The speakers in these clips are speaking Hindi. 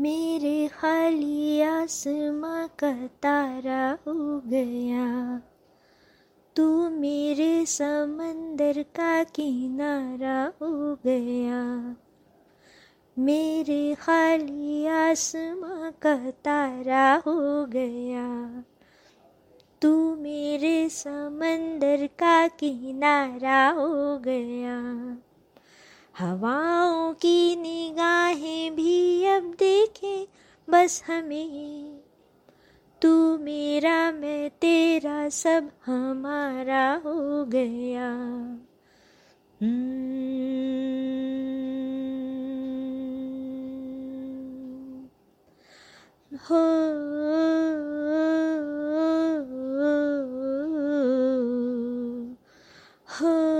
मेरे खाली आसमां का तारा हो गया तू मेरे समंदर का किनारा हो गया मेरे खाली आसमां का तारा हो गया तू मेरे समंदर का किनारा हो गया हवाओं की निगाहें भी अब देखें, बस हमें। तू मेरा, मैं तेरा, सब हमारा हो गया। हो।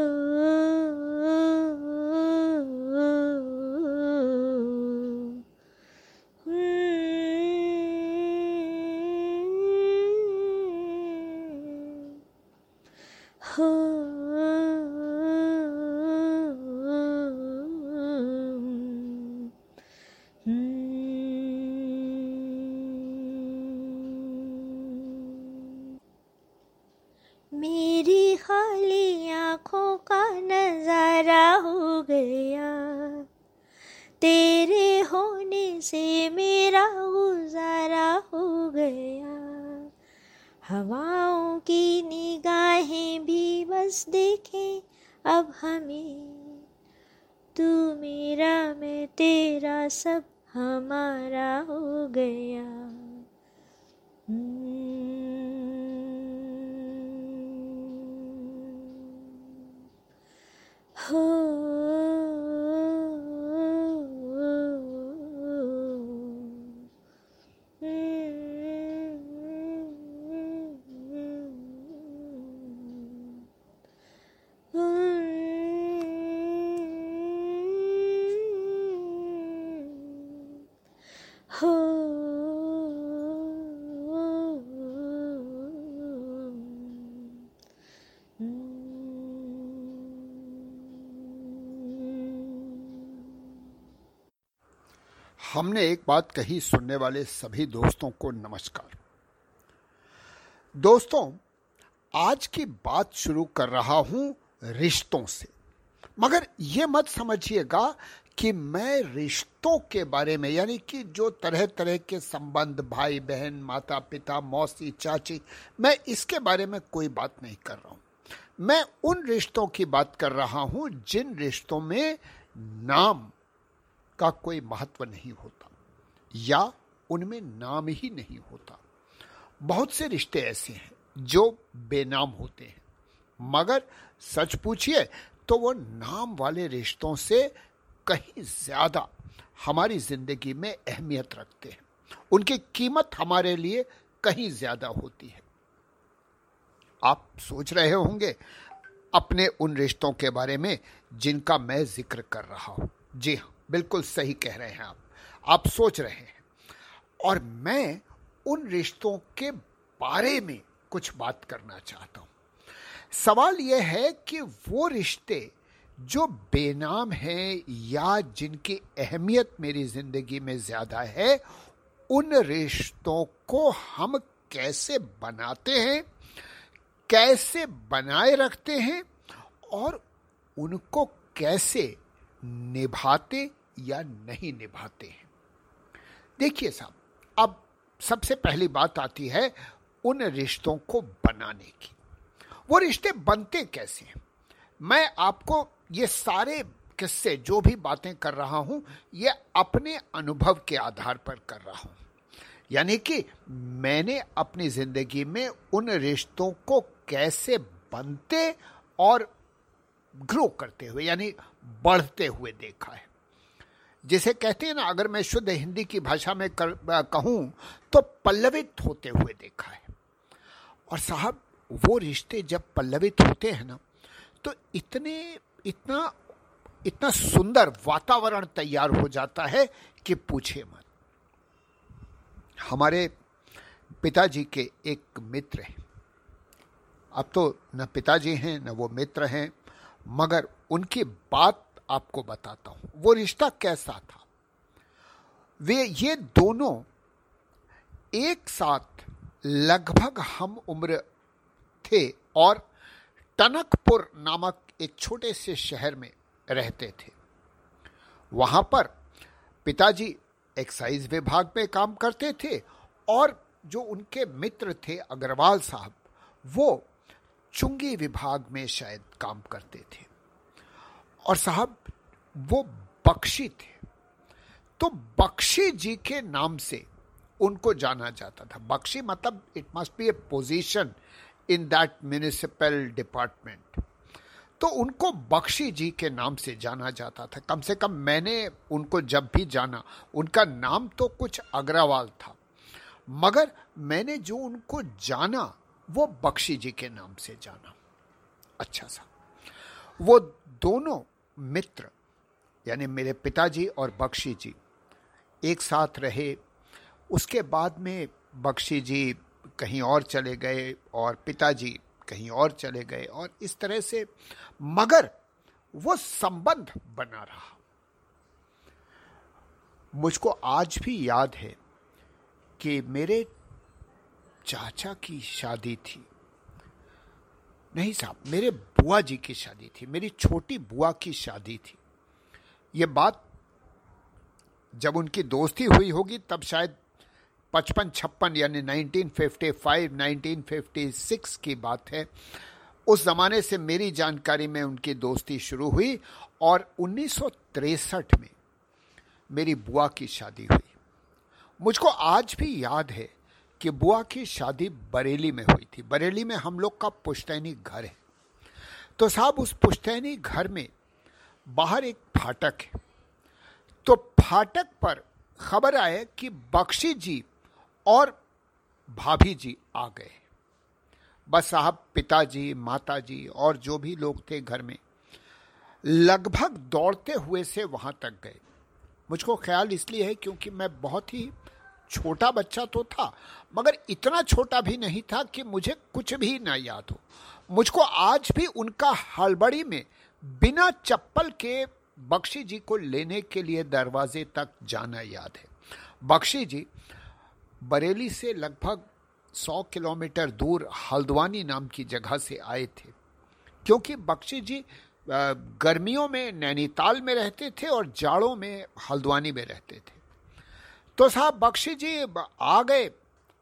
सब हमारा हो गया। हमने एक बात कही सुनने वाले सभी दोस्तों को नमस्कार। दोस्तों, आज की बात शुरू कर रहा हूँ रिश्तों से। मगर यह मत समझिएगा कि मैं रिश्तों के बारे में, यानी कि जो तरह तरह के संबंध भाई बहन माता पिता मौसी, चाची, मैं इसके बारे में कोई बात नहीं कर रहा हूँ। मैं उन रिश्तों की बात कर रहा हूँ जिन रिश्तों में नाम का कोई महत्व नहीं होता। या उनमें नाम ही नहीं होता। बहुत से रिश्ते ऐसे हैं जो बेनाम होते हैं। मगर सच पूछिए तो वो नाम वाले रिश्तों से कहीं ज़्यादा हमारी ज़िंदगी में अहमियत रखते हैं। उनकी कीमत हमारे लिए कहीं ज़्यादा होती है। आप सोच रहे होंगे अपने उन रिश्तों के बारे में जिनका मैं ज़िक्र कर रहा हूँ। जी हाँ बिल्कुल सही कह रहे हैं आप। आप सोच रहे हैं। और मैं उन रिश्तों के बारे में कुछ बात करना चाहता हूँ। सवाल यह है कि वो रिश्ते जो बेनाम हैं या जिनकी अहमियत मेरी ज़िंदगी में ज़्यादा है, उन रिश्तों को हम कैसे बनाते हैं, कैसे बनाए रखते हैं और उनको कैसे निभाते या नहीं निभाते हैं। देखिए साहब, अब सबसे पहली बात आती है उन रिश्तों को बनाने की। वो रिश्ते बनते कैसे हैं? मैं आपको ये सारे किस्से, जो भी बातें कर रहा हूँ, ये अपने अनुभव के आधार पर कर रहा हूँ। यानी कि मैंने अपनी ज़िंदगी में उन रिश्तों को कैसे बनते और ग्रो करते हुए, यानी बढ़ते हुए देखा है। जिसे कहते हैं ना, अगर मैं शुद्ध हिंदी की भाषा में कहूँ तो पल्लवित होते हुए देखा है। और साहब, वो रिश्ते जब पल्लवित होते हैं ना तो इतने, इतना इतना सुंदर वातावरण तैयार हो जाता है कि पूछे मत। हमारे पिताजी के एक मित्र हैं। अब तो न पिताजी हैं, न वो मित्र हैं, मगर उनकी बात आपको बताता हूँ। वो रिश्ता कैसा था? वे ये दोनों एक साथ लगभग हम उम्र थे और टनकपुर नामक एक छोटे से शहर में रहते थे। वहाँ पर पिताजी एक्साइज विभाग में काम करते थे और जो उनके मित्र थे अग्रवाल साहब, वो चुंगी विभाग में शायद काम करते थे। और साहब, वो बख्शी थे। तो बख्शी जी के नाम से उनको जाना जाता था। बख्शी मतलब it must be a position in that municipal department तो उनको बख्शी जी के नाम से जाना जाता था। कम से कम मैंने उनको जब भी जाना, उनका नाम तो कुछ अग्रवाल था। मगर मैंने जो उनको जाना, वो बख्शी जी के नाम से जाना। अच्छा सा। वो दोनों मित्र, यानी मेरे पिताजी और बख्शी जी एक साथ रहे। उसके बाद में बख्शी जी कहीं और चले गए और पिताजी कहीं और चले गए और इस तरह से मगर वो संबंध बना रहा। मुझको आज भी याद है कि मेरे चाचा की शादी थी। नहीं साहब, मेरे बुआ जी की शादी थी, मेरी छोटी बुआ की शादी थी। ये बात जब उनकी दोस्ती हुई होगी, तब शायद पचपन, छप्पन, यानी 1955 1956 की बात है। उस जमाने से मेरी जानकारी में उनकी दोस्ती शुरू हुई और उन्नीस में मेरी बुआ की शादी हुई। मुझको आज भी याद है कि बुआ की शादी बरेली में हुई थी। बरेली में हम लोग का पुश्तैनी घर है। तो साहब, उस पुश्तैनी घर में बाहर एक फाटक है। तो फाटक पर खबर आए कि बख्शी जी और भाभी जी आ गए बस साहब, पिताजी, माताजी और जो भी लोग थे घर में, लगभग दौड़ते हुए से वहाँ तक गए। मुझको ख्याल इसलिए है क्योंकि मैं बहुत ही छोटा बच्चा तो था, मगर इतना छोटा भी नहीं था कि मुझे कुछ भी ना याद हो। मुझको आज भी उनका हड़बड़ी में बिना चप्पल के बख्शी जी को लेने के लिए दरवाजे तक जाना याद है। बख्शी जी, बरेली से लगभग सौ किलोमीटर दूर हल्द्वानी नाम की जगह से आए थे, क्योंकि बख्शी जी गर्मियों में नैनीताल में रहते थे और जाड़ों में हल्द्वानी में रहते थे। तो साहब बख्शी जी आ गए।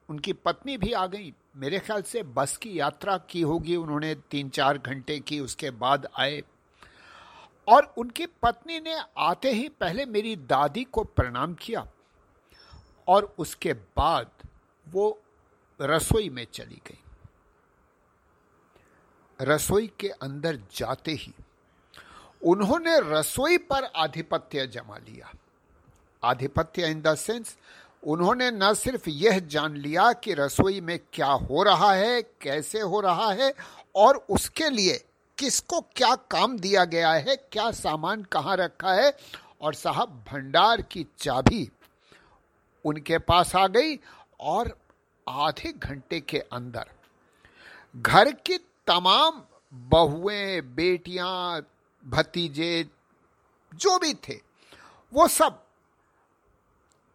उनकी पत्नी भी आ गई। मेरे ख्याल से बस की यात्रा की होगी। उन्होंने तीन चार घंटे की उसके बाद आए। और उनकी पत्नी ने आते ही पहले मेरी दादी को प्रणाम किया और उसके बाद वो रसोई में चली गई। रसोई के अंदर जाते ही उन्होंने रसोई पर आधिपत्य जमा लिया। आधिपत्य इन द सेंस, उन्होंने न सिर्फ़ यह जान लिया कि रसोई में क्या हो रहा है, कैसे हो रहा है, और उसके लिए किसको क्या काम दिया गया है, क्या सामान कहाँ रखा है, और साहब भंडार की चाबी उनके पास आ गई और आधे घंटे के अंदर घर की तमाम बहुएँ, बेटियाँ, भतीजे, जो भी थे, वो सब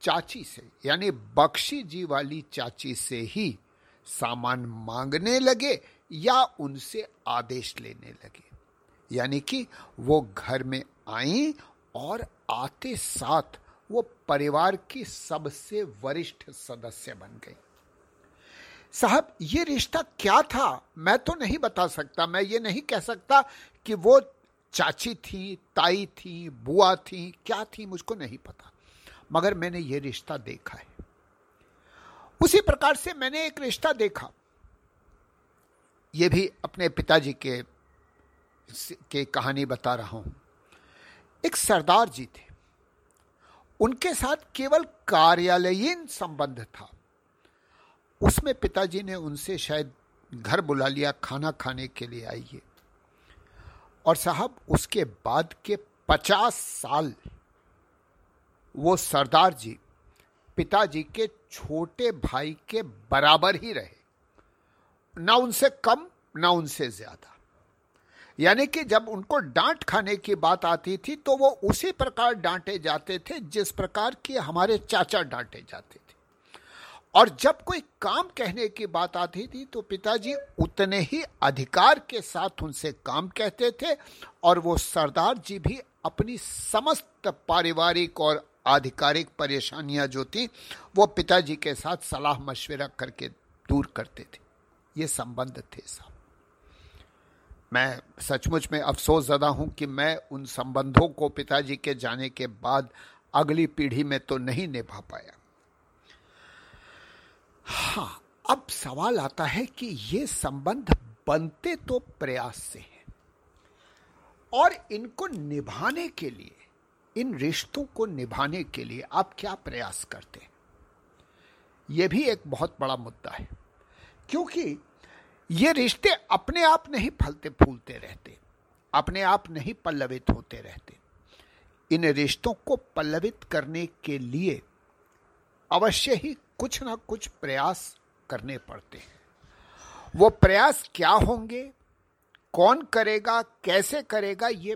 चाची से, यानी बख्शी जी वाली चाची से ही सामान मांगने लगे या उनसे आदेश लेने लगे। यानी कि वो घर में आई और आते साथ वो परिवार की सबसे वरिष्ठ सदस्य बन गई। साहब, ये रिश्ता क्या था? मैं तो नहीं बता सकता। मैं ये नहीं कह सकता कि वो चाची थी, ताई थी, बुआ थी, क्या थी, मुझको नहीं पता। मगर मैंने ये रिश्ता देखा है। उसी प्रकार से मैंने एक रिश्ता देखा। ये भी अपने पिताजी के के कहानी बता रहा हूँ। एक सरदार जी थे। उनके साथ केवल कार्यालयीन संबंध था। उसमें पिताजी ने उनसे शायद घर बुला लिया, खाना खाने के लिए आइए और साहब, उसके बाद के पचास साल वो सरदार जी पिताजी के छोटे भाई के बराबर ही रहे। ना उनसे कम, ना उनसे ज़्यादा। यानी कि जब उनको डांट खाने की बात आती थी तो वो उसी प्रकार डांटे जाते थे, जिस प्रकार की हमारे चाचा डांटे जाते थे। और जब कोई काम कहने की बात आती थी तो पिताजी उतने ही अधिकार के साथ उनसे काम कहते थे, और वो सरदार जी भी अपनी समस्त पारिवारिक और आधिकारिक परेशानियाँ जो थी, वो पिताजी के साथ सलाह मशवरा करके दूर करते थे। ये संबंध थे साहब मैं सचमुच में अफसोस ज़्यादा हूँ कि मैं उन संबंधों को पिताजी के जाने के बाद अगली पीढ़ी में तो नहीं निभा पाया। हाँ अब सवाल आता है कि ये संबंध बनते तो प्रयास से हैं, और इनको निभाने के लिए इन रिश्तों को निभाने के लिए आप क्या प्रयास करते हैं? यह भी एक बहुत बड़ा मुद्दा है, क्योंकि ये रिश्ते अपने आप नहीं फलते फूलते रहते, अपने आप नहीं पल्लवित होते रहते। इन रिश्तों को पल्लवित करने के लिए अवश्य ही कुछ ना कुछ प्रयास करने पड़ते हैं। वो प्रयास क्या होंगे, कौन करेगा, कैसे करेगा, ये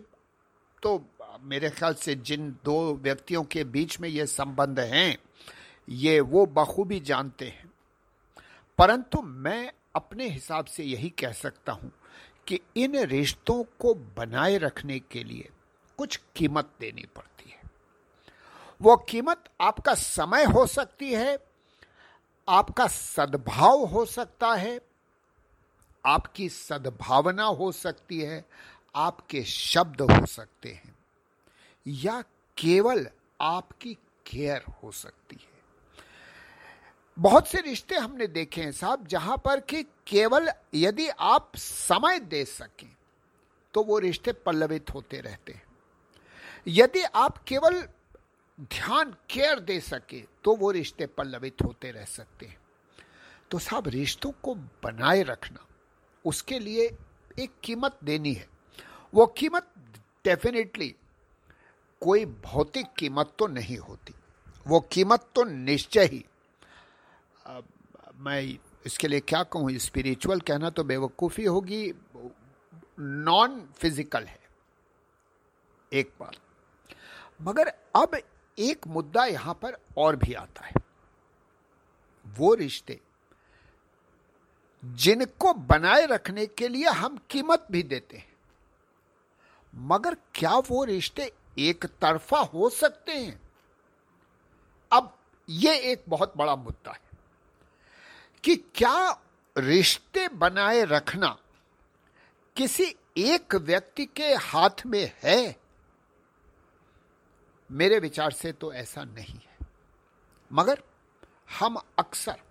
तो मेरे ख्याल से जिन दो व्यक्तियों के बीच में ये संबंध हैं, ये वो बखूबी जानते हैं। परंतु मैं अपने हिसाब से यही कह सकता हूँ कि इन रिश्तों को बनाए रखने के लिए कुछ कीमत देनी पड़ती है। वो कीमत आपका समय हो सकती है, आपका सद्भाव हो सकता है, आपकी सद्भावना हो सकती है, आपके शब्द हो सकते हैं। या केवल आपकी केयर हो सकती है? बहुत से रिश्ते हमने देखे हैं साहब, जहाँ पर कि केवल यदि आप समय दे सकें तो वो रिश्ते पल्लवित होते रहते हैं। यदि आप केवल ध्यान, केयर दे सके तो वो रिश्ते पल्लवित होते रह सकते हैं। तो साहब, रिश्तों को बनाए रखना, उसके लिए एक कीमत देनी है। वो कीमत डेफिनेटली कोई भौतिक कीमत तो नहीं होती। वो कीमत तो निश्चय ही। मैं इसके लिए क्या कहूँ? स्पिरिचुअल कहना तो बेवकूफ़ी होगी नॉन फ़िज़िकल है। एक बार मगर अब एक मुद्दा यहाँ पर और भी आता है। वो रिश्ते, जिनको बनाए रखने के लिए हम कीमत भी देते हैं। मगर क्या वो रिश्ते एक तरफा हो सकते हैं। अब यह एक बहुत बड़ा मुद्दा है कि क्या रिश्ते बनाए रखना किसी एक व्यक्ति के हाथ में है? मेरे विचार से तो ऐसा नहीं है। मगर हम अक्सर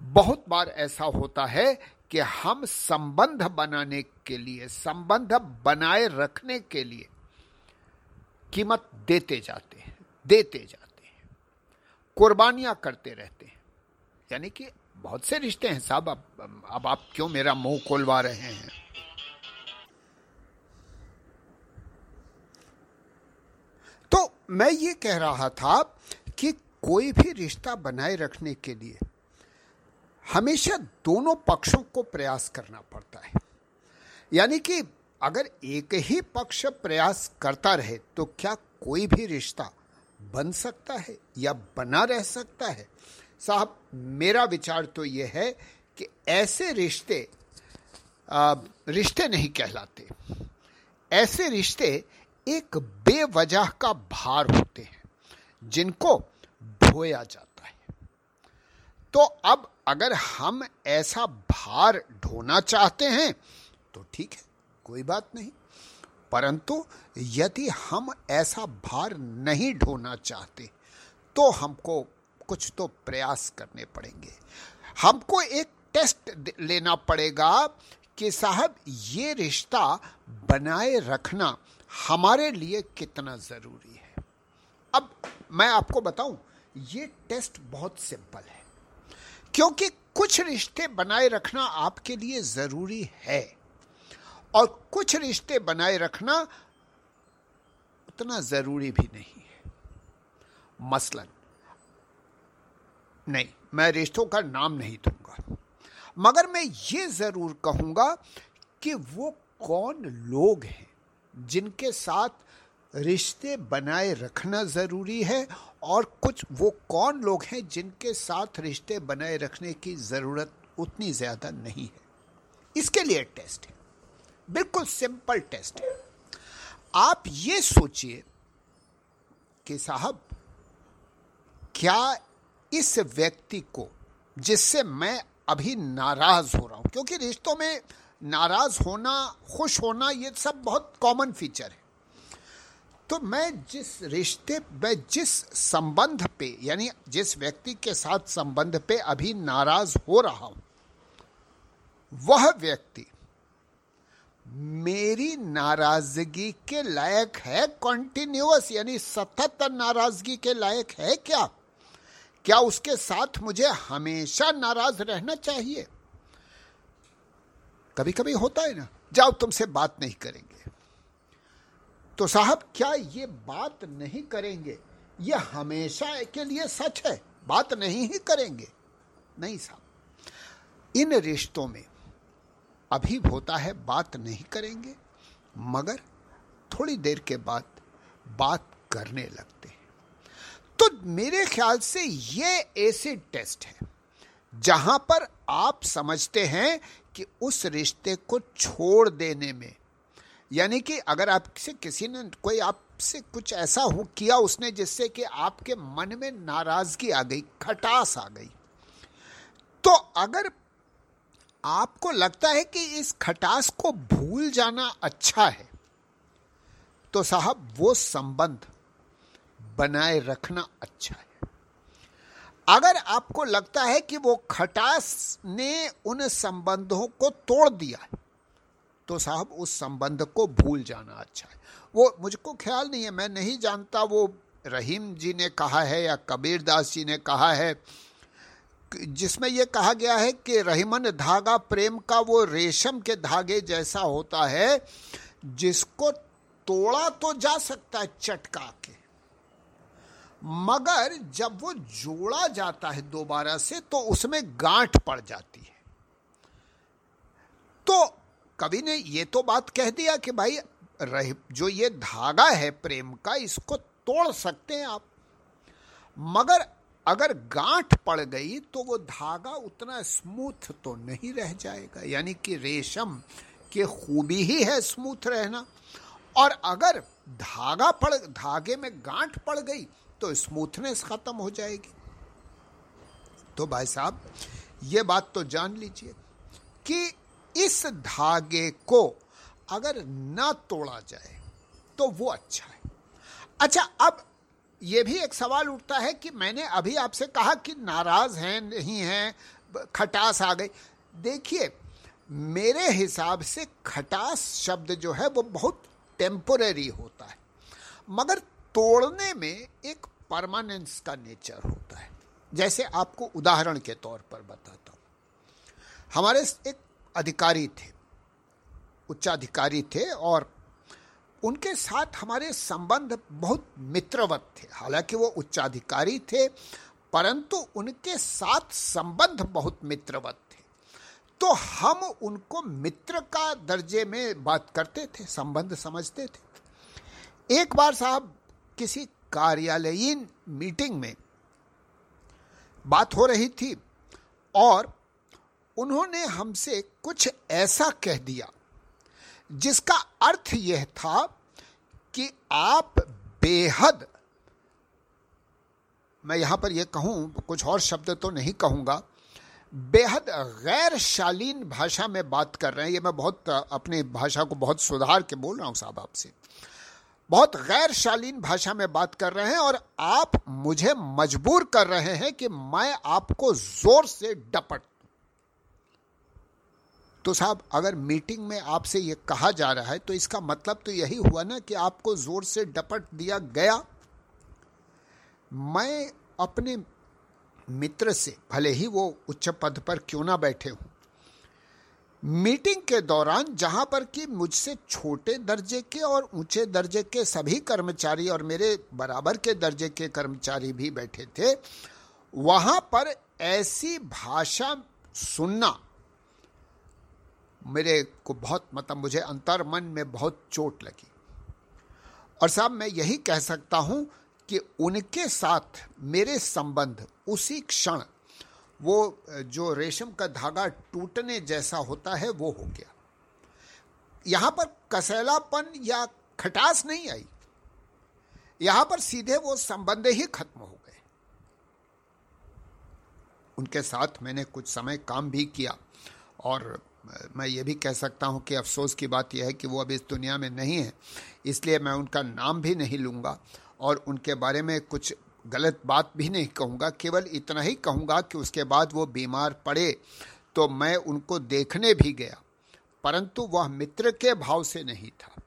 बहुत बार ऐसा होता है कि हम संबंध बनाने के लिए, संबंध बनाए रखने के लिए कीमत देते जाते हैं, देते जाते हैं। कुर्बानियाँ करते रहते हैं। यानी कि बहुत से रिश्ते हैं, साहब, अब अब आप क्यों मेरा मुँह खोलवा रहे हैं? तो मैं ये कह रहा था कि कोई भी रिश्ता बनाए रखने के लिए हमेशा दोनों पक्षों को प्रयास करना पड़ता है। यानी कि अगर एक ही पक्ष प्रयास करता रहे तो क्या कोई भी रिश्ता बन सकता है या बना रह सकता है? साहब, मेरा विचार तो यह है कि ऐसे रिश्ते रिश्ते नहीं कहलाते। ऐसे रिश्ते एक बेवजह का भार होते हैं, जिनको ढोया जाता है। तो अब अगर हम ऐसा भार ढोना चाहते हैं तो ठीक है। कोई बात नहीं। परंतु यदि हम ऐसा भार नहीं ढोना चाहते तो हमको कुछ तो प्रयास करने पड़ेंगे। हमको एक टेस्ट लेना पड़ेगा कि साहब, ये रिश्ता बनाए रखना हमारे लिए कितना ज़रूरी है। अब मैं आपको बताऊँ, ये टेस्ट बहुत सिंपल है, क्योंकि कुछ रिश्ते बनाए रखना आपके लिए ज़रूरी है। और कुछ रिश्ते बनाए रखना उतना ज़रूरी भी नहीं है। मसलन। नहीं, मैं रिश्तों का नाम नहीं दूँगा। मगर मैं ये ज़रूर कहूँगा कि वो कौन लोग हैं जिनके साथ रिश्ते बनाए रखना ज़रूरी है और कुछ वो कौन लोग हैं जिनके साथ रिश्ते बनाए रखने की ज़रूरत उतनी ज़्यादा नहीं है। इसके लिए टेस्ट है। बिल्कुल सिंपल टेस्ट है। आप ये सोचिए कि साहब, क्या इस व्यक्ति को, जिससे मैं अभी नाराज़ हो रहा हूँ, क्योंकि रिश्तों में नाराज़ होना, खुश होना, ये सब बहुत कॉमन फीचर है। तो मैं जिस रिश्ते, मैं जिस संबंध पे, यानी जिस व्यक्ति के साथ संबंध पे अभी नाराज़ हो रहा हूँ, वह व्यक्ति मेरी नाराज़गी के लायक है कॉन्टिन्यूस यानी सतत नाराज़गी के लायक है क्या? क्या उसके साथ मुझे हमेशा नाराज़ रहना चाहिए? कभी कभी होता है ना, जाओ तुमसे बात नहीं करेंगे। तो साहब, क्या ये बात नहीं करेंगे? ये हमेशा के लिए सच है, बात नहीं ही करेंगे। नहीं साहब, इन रिश्तों में अभी होता है, बात नहीं करेंगे। मगर थोड़ी देर के बाद बात करने लगते हैं। तो मेरे ख्याल से ये एसिड टेस्ट है, जहाँ पर आप समझते हैं कि उस रिश्ते को छोड़ देने में, यानी कि अगर आपसे किसी ने, कोई आपसे कुछ ऐसा हो किया उसने जिससे कि आपके मन में नाराज़गी आ गई, खटास आ गई तो अगर आपको लगता है कि इस खटास को भूल जाना अच्छा है? तो साहब, वो संबंध बनाए रखना अच्छा है। अगर आपको लगता है कि वो खटास ने उन संबंधों को तोड़ दिया है तो साहब, उस संबंध को भूल जाना अच्छा है। वो मुझको ख्याल नहीं है, मैं नहीं जानता, वो रहीम जी ने कहा है या कबीर दास जी ने कहा है जिसमें यह कहा गया है कि रहीमन धागा प्रेम का वो रेशम के धागे जैसा होता है जिसको तोड़ा तो जा सकता है चटका के मगर जब वो जोड़ा जाता है दोबारा से तो उसमें गांठ पड़ जाती है। तो कवि ने ये तो बात कह दिया कि भाई रह, जो ये धागा है प्रेम का इसको तोड़ सकते हैं आप। मगर अगर गांठ पड़ गई तो वो धागा उतना स्मूथ तो नहीं रह जाएगा। यानी कि रेशम की खूबी ही है स्मूथ रहना। और अगर धागा पड़, धागे में गांठ पड़ गई तो स्मूथनेस खत्म हो जाएगी। तो भाई साहब, ये बात तो जान लीजिए कि इस धागे को अगर ना तोड़ा जाए तो वो अच्छा है। अच्छा अब ये भी एक सवाल उठता है कि मैंने अभी आपसे कहा कि नाराज़ हैं, नहीं हैं खटास आ गई। देखिए, मेरे हिसाब से खटास शब्द जो है वो बहुत टेम्पोरेरी होता है, मगर तोड़ने में एक परमानेंस का नेचर होता है। जैसे आपको उदाहरण के तौर पर बताता हूँ। हमारे एक अधिकारी थे, उच्चाधिकारी थे और उनके साथ हमारे संबंध बहुत मित्रवत थे। हालाँकि वो उच्चाधिकारी थे, परंतु उनके साथ संबंध बहुत मित्रवत थे। तो हम उनको मित्र का दर्जे में बात करते थे, संबंध समझते थे। एक बार साहब, किसी कार्यालयीन मीटिंग में बात हो रही थी और उन्होंने हमसे कुछ ऐसा कह दिया जिसका अर्थ यह था कि आप बेहद, मैं यहाँ पर यह कहूँ, कुछ और शब्द तो नहीं कहूँगा, बेहद गैर शालीन भाषा में बात कर रहे हैं। ये मैं बहुत अपनी भाषा को बहुत सुधार के बोल रहा हूँ साहब आपसे। बहुत गैर शालीन भाषा में बात कर रहे हैं और आप मुझे मजबूर कर रहे हैं कि मैं आपको ज़ोर से डपट तो साहब, अगर मीटिंग में आपसे ये कहा जा रहा है तो इसका मतलब तो यही हुआ ना कि आपको ज़ोर से डपट दिया गया। मैं अपने मित्र से, भले ही वो उच्च पद पर क्यों ना बैठे हूँ, मीटिंग के दौरान जहाँ पर कि मुझसे छोटे दर्जे के और ऊँचे दर्जे के सभी कर्मचारी और मेरे बराबर के दर्जे के कर्मचारी भी बैठे थे, वहाँ पर ऐसी भाषा सुनना मेरे को बहुत मतलब मुझे अंतर मन में बहुत चोट लगी। और साहब, मैं यही कह सकता हूँ कि उनके साथ मेरे संबंध उसी क्षण वो, जो रेशम का धागा टूटने जैसा होता है, वो हो गया। यहाँ पर कसैलापन या खटास नहीं आई। यहाँ पर सीधे वो संबंध ही खत्म हो गए। उनके साथ मैंने कुछ समय काम भी किया और मैं ये भी कह सकता हूँ कि अफसोस की बात यह है कि वो अब इस दुनिया में नहीं है, इसलिए मैं उनका नाम भी नहीं लूँगा और उनके बारे में कुछ गलत बात भी नहीं कहूँगा, केवल इतना ही कहूँगा कि उसके बाद वो बीमार पड़े तो मैं उनको देखने भी गया, परंतु वह मित्र के भाव से नहीं था।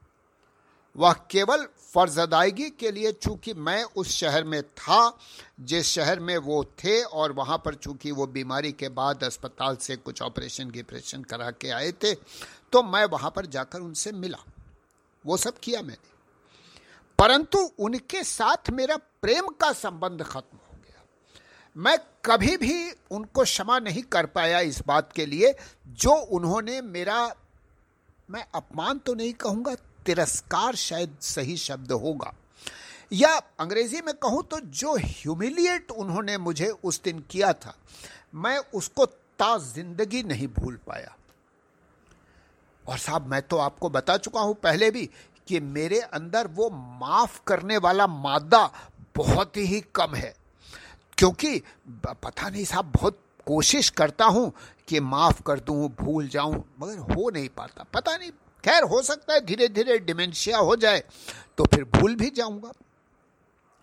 वह केवल फ़र्ज़ अदायगी के लिए चूँकि मैं उस शहर में था, जिस शहर में वो थे और वहाँ पर चूँकि वो बीमारी के बाद अस्पताल से कुछ ऑपरेशन गिपरेशन करा के आए थे तो मैं वहाँ पर जाकर उनसे मिला। वो सब किया मैंने। परंतु उनके साथ मेरा प्रेम का संबंध खत्म हो गया। मैं कभी भी उनको क्षमा नहीं कर पाया इस बात के लिए, जो उन्होंने मेरा, मैं अपमान तो नहीं कहूँगा तिरस्कार शायद सही शब्द होगा। या अंग्रेज़ी में कहूँ तो जो ह्यूमिलिएट उन्होंने मुझे उस दिन किया था, मैं उसको ता ज़िंदगी नहीं भूल पाया। और साहब, मैं तो आपको बता चुका हूँ पहले भी कि मेरे अंदर वो माफ़ करने वाला मादा बहुत ही कम है। क्योंकि पता नहीं साहब, बहुत कोशिश करता हूँ कि माफ़ कर दूँ, भूल जाऊँ, मगर हो नहीं पाता। पता नहीं खैर, हो सकता है धीरे धीरे डिमेंशिया हो जाए तो फिर भूल भी जाऊँगा।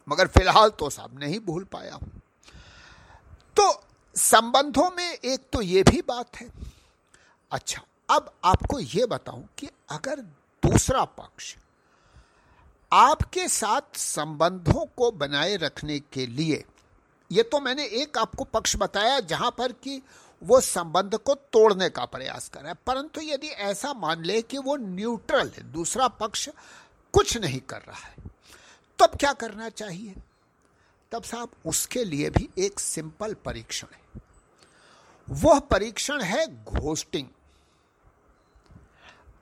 मगर फ़िलहाल तो साहब नहीं भूल पाया हूँ। तो संबंधों में एक तो ये भी बात है। अच्छा अब आपको ये बताऊँ कि अगर दूसरा पक्ष आपके साथ संबंधों को बनाए रखने के लिए, ये तो मैंने एक आपको पक्ष बताया जहाँ पर कि वो संबंध को तोड़ने का प्रयास कर रहा है। परंतु यदि ऐसा मान ले कि वो न्यूट्रल है, दूसरा पक्ष कुछ नहीं कर रहा है, तब क्या करना चाहिए? तब साहब उसके लिए भी एक सिंपल परीक्षण है। वह परीक्षण है घोस्टिंग।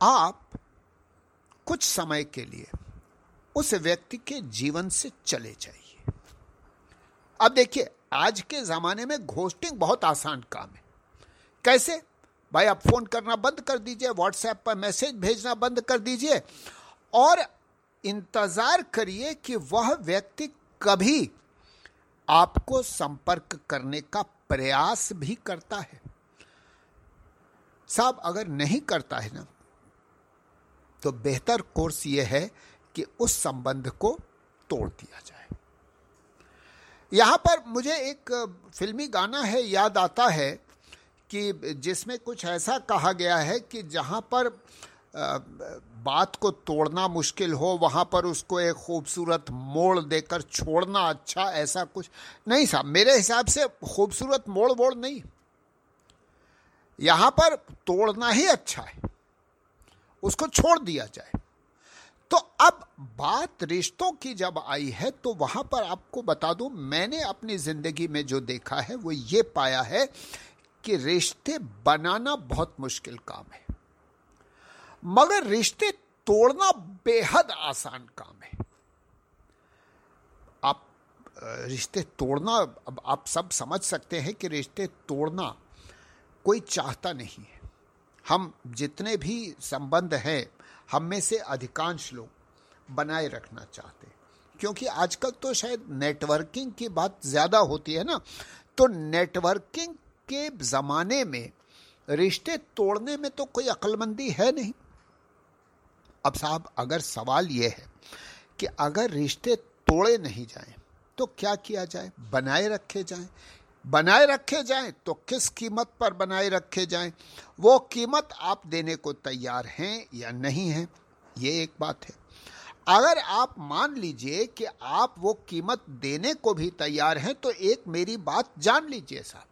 आप कुछ समय के लिए उस व्यक्ति के जीवन से चले जाइए। अब देखिए, आज के जमाने में घोस्टिंग बहुत आसान काम है। कैसे? भाई, आप फ़ोन करना बंद कर दीजिए व्हाट्सएप पर मैसेज भेजना बंद कर दीजिए और इंतज़ार करिए कि वह व्यक्ति कभी आपको संपर्क करने का प्रयास भी करता है। साहब, अगर नहीं करता है ना तो बेहतर कोर्स यह है कि उस संबंध को तोड़ दिया जाए। यहाँ पर मुझे एक फिल्मी गाना है, याद आता है कि जिसमें कुछ ऐसा कहा गया है कि जहाँ पर बात को तोड़ना मुश्किल हो, वहाँ पर उसको एक खूबसूरत मोड़ देकर छोड़ना अच्छा ऐसा कुछ नहीं साहब मेरे हिसाब से खूबसूरत मोड़ वोड़ नहीं। यहाँ पर तोड़ना ही अच्छा है। उसको छोड़ दिया जाए। तो अब बात रिश्तों की जब आई है तो वहाँ पर आपको बता दूँ, मैंने अपनी ज़िंदगी में जो देखा है, वो ये पाया है कि रिश्ते बनाना बहुत मुश्किल काम है। मगर रिश्ते तोड़ना बेहद आसान काम है। आप रिश्ते तोड़ना, अब आप सब समझ सकते हैं कि रिश्ते तोड़ना कोई चाहता नहीं है। हम जितने भी संबंध हैं, हम में से अधिकांश लोग बनाए रखना चाहते हैं। क्योंकि आजकल तो शायद नेटवर्किंग की बात ज़्यादा होती है ना तो नेटवर्किंग के ज़माने में रिश्ते तोड़ने में तो कोई अक्लमंदी है नहीं। अब साहब, अगर सवाल यह है कि अगर रिश्ते तोड़े नहीं जाएँ तो क्या किया जाए? बनाए रखे जाएँ। बनाए रखे जाएँ तो किस कीमत पर बनाए रखे जाएँ? वो कीमत आप देने को तैयार हैं या नहीं हैं, ये एक बात है। अगर आप मान लीजिए कि आप वो कीमत देने को भी तैयार हैं तो एक मेरी बात जान लीजिए साहब।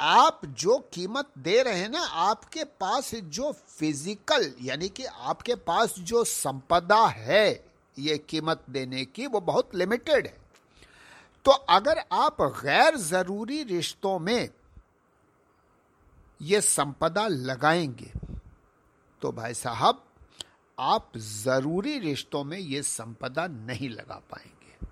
आप जो कीमत दे रहे हैं ना, आपके पास जो फ़िज़िकल यानी कि आपके पास जो संपदा है, ये कीमत देने की, वो बहुत लिमिटेड है। तो अगर आप गैर ज़रूरी रिश्तों में ये संपदा लगाएँगे तो भाई साहब, आप ज़रूरी रिश्तों में ये संपदा नहीं लगा पाएँगे।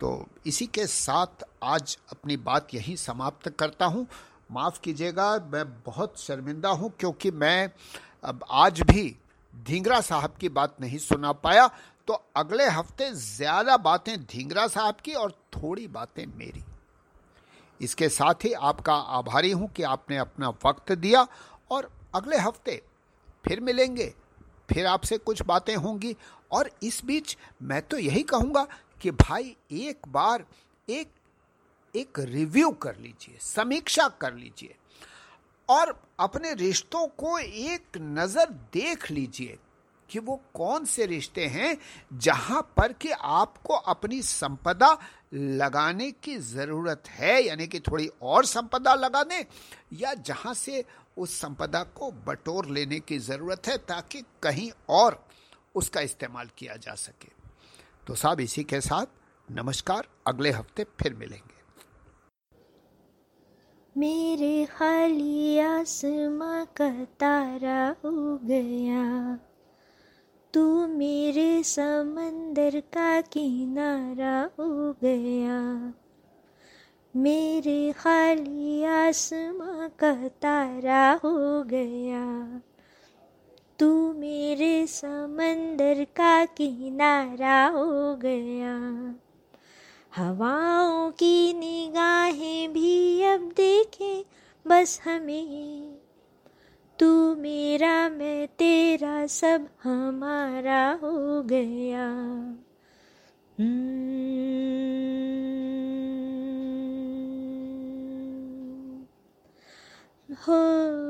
तो इसी के साथ आज अपनी बात यहीं समाप्त करता हूँ। माफ़ कीजिएगा, मैं बहुत शर्मिंदा हूँ क्योंकि मैं अब आज भी धींगरा साहब की बात नहीं सुना पाया। तो अगले हफ़्ते ज़्यादा बातें धींगरा साहब की और थोड़ी बातें मेरी। इसके साथ ही आपका आभारी हूँ कि आपने अपना वक्त दिया और अगले हफ़्ते फिर मिलेंगे, फिर आपसे कुछ बातें होंगी। और इस बीच मैं तो यही कहूँगा कि भाई एक बार एक एक रिव्यू कर लीजिए, समीक्षा कर लीजिए और अपने रिश्तों को एक नज़र देख लीजिए कि वो कौन से रिश्ते हैं जहाँ पर कि आपको अपनी संपदा लगाने की ज़रूरत है, यानी कि थोड़ी और संपदा लगा दें या जहाँ से उस संपदा को बटोर लेने की ज़रूरत है ताकि कहीं और उसका इस्तेमाल किया जा सके। तो साहब इसी के साथ नमस्कार, अगले हफ़्ते फिर मिलेंगे। मेरे खाली आसमां का तारा हो गया। तू मेरे समंदर का किनारा हो गया। मेरे खाली आसमां का तारा हो गया। तू मेरे समंदर का किनारा हो गया। हवाओं की निगाहें भी अब देखे, बस हमें। तू मेरा, मैं तेरा, सब हमारा हो गया। हो